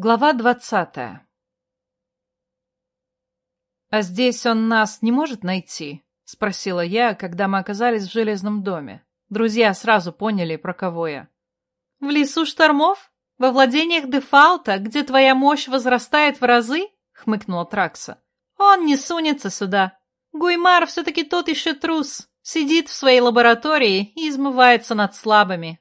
Глава двадцатая «А здесь он нас не может найти?» — спросила я, когда мы оказались в железном доме. Друзья сразу поняли, про кого я. «В лесу штормов? Во владениях Дефалта, где твоя мощь возрастает в разы?» — хмыкнула Тракса. «Он не сунется сюда. Гуймар все-таки тот еще трус. Сидит в своей лаборатории и измывается над слабыми».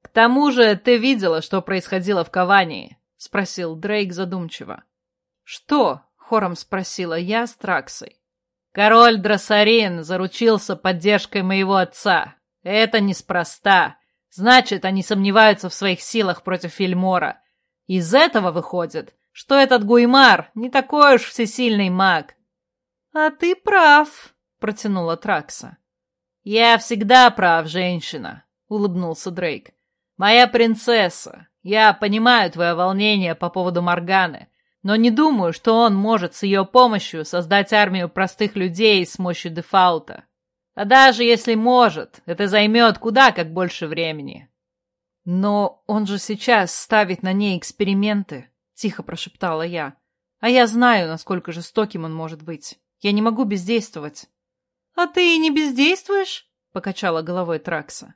«К тому же ты видела, что происходило в Кавании», — спросил Дрейк задумчиво. «Что?» — хором спросила я с Траксой. «Король Дросарин заручился поддержкой моего отца. Это неспроста. Значит, они сомневаются в своих силах против Фильмора. Из этого выходит, что этот Гуймар не такой уж всесильный маг». «А ты прав», — протянула Тракса. «Я всегда прав, женщина», — улыбнулся Дрейк. «Моя принцесса, я понимаю твое волнение по поводу Морганы, но не думаю, что он может с ее помощью создать армию простых людей с мощью дефаута. А даже если может, это займет куда как больше времени. Но он же сейчас ставит на ней эксперименты, тихо прошептала я. А я знаю, насколько жестоким он может быть. Я не могу бездействовать. А ты и не бездействуешь? Покачала головой Тракса.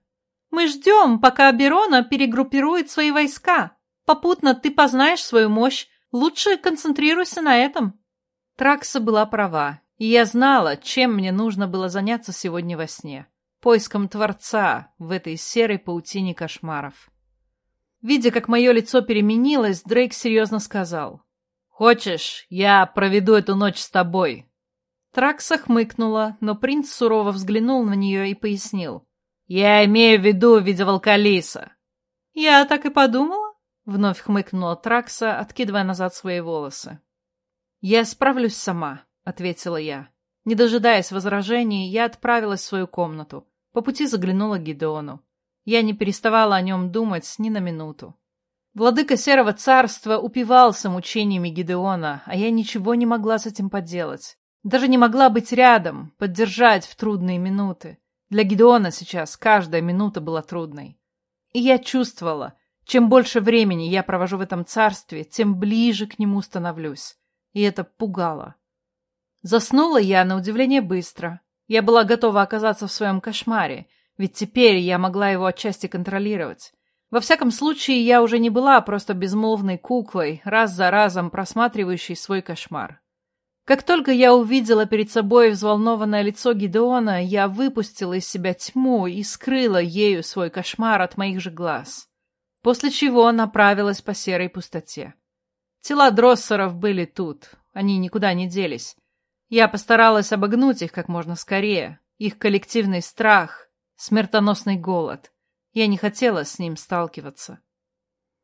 Мы ждем, пока Аберона перегруппирует свои войска. Попутно ты познаешь свою мощь. Лучше концентрируйся на этом. Тракса была права, и я знала, чем мне нужно было заняться сегодня во сне. Поиском Творца в этой серой паутине кошмаров. Видя, как мое лицо переменилось, Дрейк серьезно сказал. «Хочешь, я проведу эту ночь с тобой?» Тракса хмыкнула, но принц сурово взглянул на нее и пояснил. «Я имею в виду Видовалкалиса». «Я так и подумала», — вновь хмыкнула Тракса, откидывая назад свои волосы. «Я справлюсь сама», — ответила я. Не дожидаясь возражений, я отправилась в свою комнату. По пути заглянула к Гидеону. Я не переставала о нем думать ни на минуту. Владыка Серого Царства упивался мучениями Гидеона, а я ничего не могла с этим поделать. Даже не могла быть рядом, поддержать в трудные минуты. Для Гидеона сейчас каждая минута была трудной. И я чувствовала, чем больше времени я провожу в этом царстве, тем ближе к нему становлюсь. И это пугало. Заснула я, на удивление, быстро. Я была готова оказаться в своем кошмаре, ведь теперь я могла его отчасти контролировать. Во всяком случае, я уже не была просто безмолвной куклой, раз за разом просматривающей свой кошмар. Как только я увидела перед собой взволнованное лицо Гидеона, я выпустила из себя тьму и скрыла ею свой кошмар от моих же глаз. После чего направилась по серой пустоте. Тела дроссеров были тут, они никуда не делись. Я постаралась обогнуть их как можно скорее. Их коллективный страх, смертоносный голод. Я не хотела с ним сталкиваться.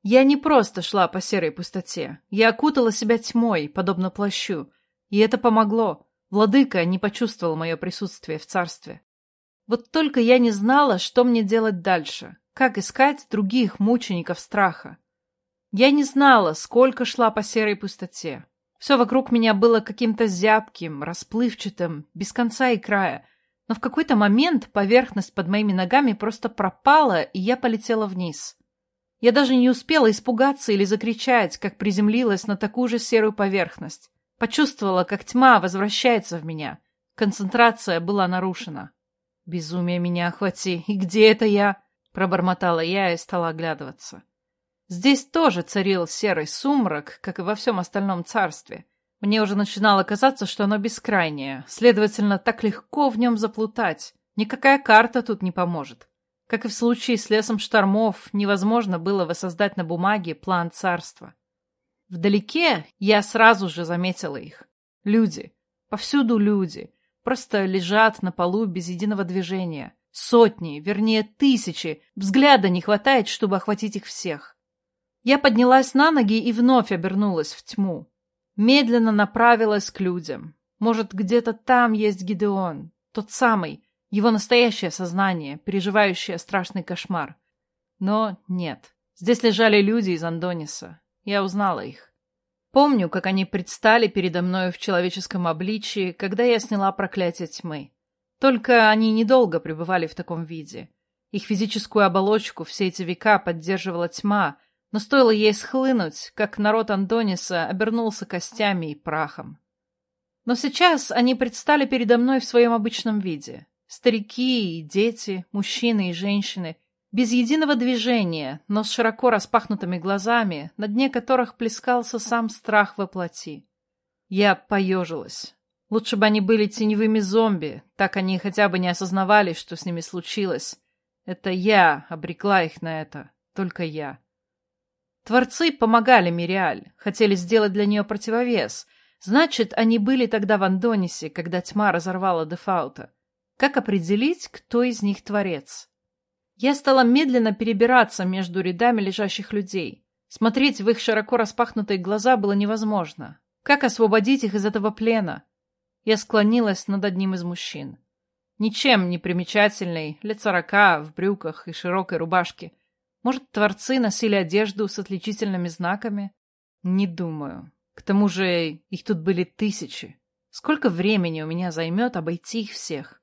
Я не просто шла по серой пустоте. Я окутала себя тьмой, подобно плащу, и это помогло. Владыка не почувствовал мое присутствие в царстве. Вот только я не знала, что мне делать дальше, как искать других мучеников страха. Я не знала, сколько шла по серой пустоте. Все вокруг меня было каким-то зябким, расплывчатым, без конца и края. Но в какой-то момент поверхность под моими ногами просто пропала, и я полетела вниз. Я даже не успела испугаться или закричать, как приземлилась на такую же серую поверхность. Почувствовала, как тьма возвращается в меня. Концентрация была нарушена. «Безумие меня охвати! И где это я?» Пробормотала я и стала оглядываться. Здесь тоже царил серый сумрак, как и во всем остальном царстве. Мне уже начинало казаться, что оно бескрайнее, следовательно, так легко в нем заплутать. Никакая карта тут не поможет. Как и в случае с лесом штормов, невозможно было воссоздать на бумаге план царства. Вдалеке я сразу же заметила их. Люди. Повсюду люди. Просто лежат на полу без единого движения. Сотни, вернее тысячи. Взгляда не хватает, чтобы охватить их всех. Я поднялась на ноги и вновь обернулась в тьму. Медленно направилась к людям. Может, где-то там есть Гидеон. Тот самый. Его настоящее сознание, переживающее страшный кошмар. Но нет. Здесь лежали люди из Андониса. Я узнала их. Помню, как они предстали передо мною в человеческом обличии, когда я сняла проклятие тьмы. Только они недолго пребывали в таком виде. Их физическую оболочку все эти века поддерживала тьма, Но стоило ей схлынуть, как народ Андониса обернулся костями и прахом. Но сейчас они предстали передо мной в своем обычном виде. Старики и дети, мужчины и женщины, без единого движения, но с широко распахнутыми глазами, на дне которых плескался сам страх во плоти. Я поежилась. Лучше бы они были теневыми зомби, так они хотя бы не осознавали, что с ними случилось. Это я обрекла их на это, только я. Творцы помогали Мириаль, хотели сделать для нее противовес. Значит, они были тогда в Андонисе, когда тьма разорвала Дефаута. Как определить, кто из них творец? Я стала медленно перебираться между рядами лежащих людей. Смотреть в их широко распахнутые глаза было невозможно. Как освободить их из этого плена? Я склонилась над одним из мужчин. Ничем не примечательный, лет сорока, в брюках и широкой рубашке. Может, творцы носили одежду с отличительными знаками? Не думаю. К тому же их тут были тысячи. Сколько времени у меня займет обойти их всех?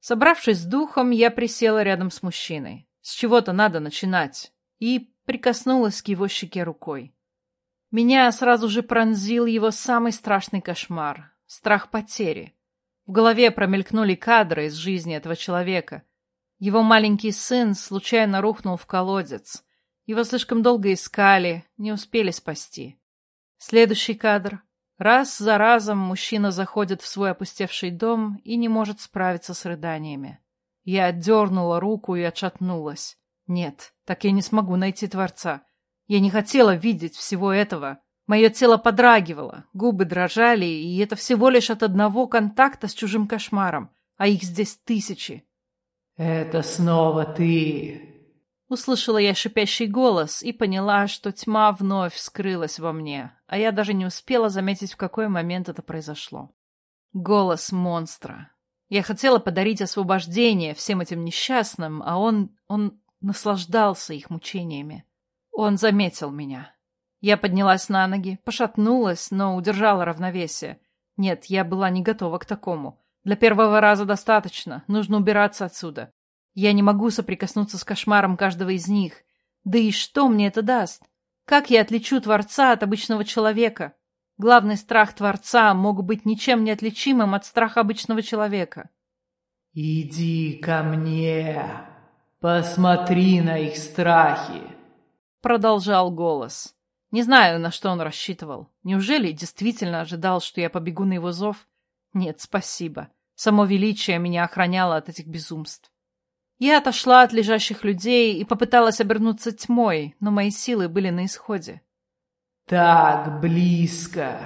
Собравшись с духом, я присела рядом с мужчиной. С чего-то надо начинать. И прикоснулась к его щеке рукой. Меня сразу же пронзил его самый страшный кошмар — страх потери. В голове промелькнули кадры из жизни этого человека. Его маленький сын случайно рухнул в колодец. Его слишком долго искали, не успели спасти. Следующий кадр. Раз за разом мужчина заходит в свой опустевший дом и не может справиться с рыданиями. Я отдернула руку и отшатнулась. Нет, так я не смогу найти Творца. Я не хотела видеть всего этого. Мое тело подрагивало, губы дрожали, и это всего лишь от одного контакта с чужим кошмаром, а их здесь тысячи. «Это снова ты!» Услышала я шипящий голос и поняла, что тьма вновь скрылась во мне, а я даже не успела заметить, в какой момент это произошло. Голос монстра. Я хотела подарить освобождение всем этим несчастным, а он... он наслаждался их мучениями. Он заметил меня. Я поднялась на ноги, пошатнулась, но удержала равновесие. Нет, я была не готова к такому. Для первого раза достаточно, нужно убираться отсюда. Я не могу соприкоснуться с кошмаром каждого из них. Да и что мне это даст? Как я отличу Творца от обычного человека? Главный страх Творца мог быть ничем не отличимым от страха обычного человека. «Иди ко мне, посмотри на их страхи», — продолжал голос. Не знаю, на что он рассчитывал. Неужели действительно ожидал, что я побегу на его зов? Нет, спасибо. Само величие меня охраняло от этих безумств. Я отошла от лежащих людей и попыталась обернуться тьмой, но мои силы были на исходе. «Так близко!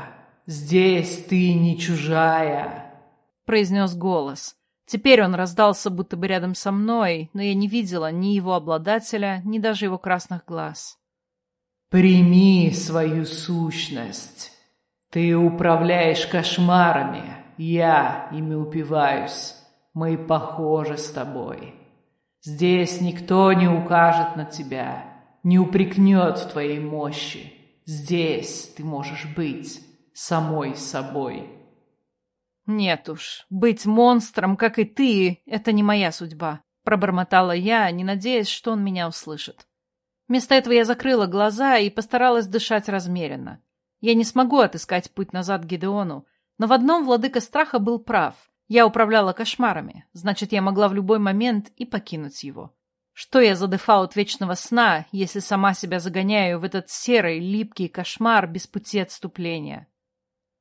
Здесь ты не чужая!» — произнес голос. Теперь он раздался будто бы рядом со мной, но я не видела ни его обладателя, ни даже его красных глаз. Прими свою сущность. Ты управляешь кошмарами, я ими упиваюсь. Мы похожи с тобой. Здесь никто не укажет на тебя, не упрекнет в твоей мощи. Здесь ты можешь быть самой собой. Нет уж, быть монстром, как и ты, это не моя судьба, пробормотала я, не надеясь, что он меня услышит. Вместо этого я закрыла глаза и постаралась дышать размеренно. Я не смогу отыскать путь назад к Гидеону, но в одном владыка страха был прав. Я управляла кошмарами, значит, я могла в любой момент и покинуть его. Что я за дефаут вечного сна, если сама себя загоняю в этот серый, липкий кошмар без пути отступления?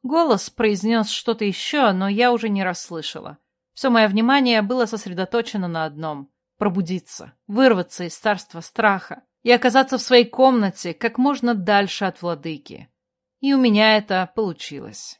Голос произнес что-то еще, но я уже не расслышала. Все мое внимание было сосредоточено на одном — пробудиться, вырваться из царства страха, и оказаться в своей комнате как можно дальше от владыки. И у меня это получилось.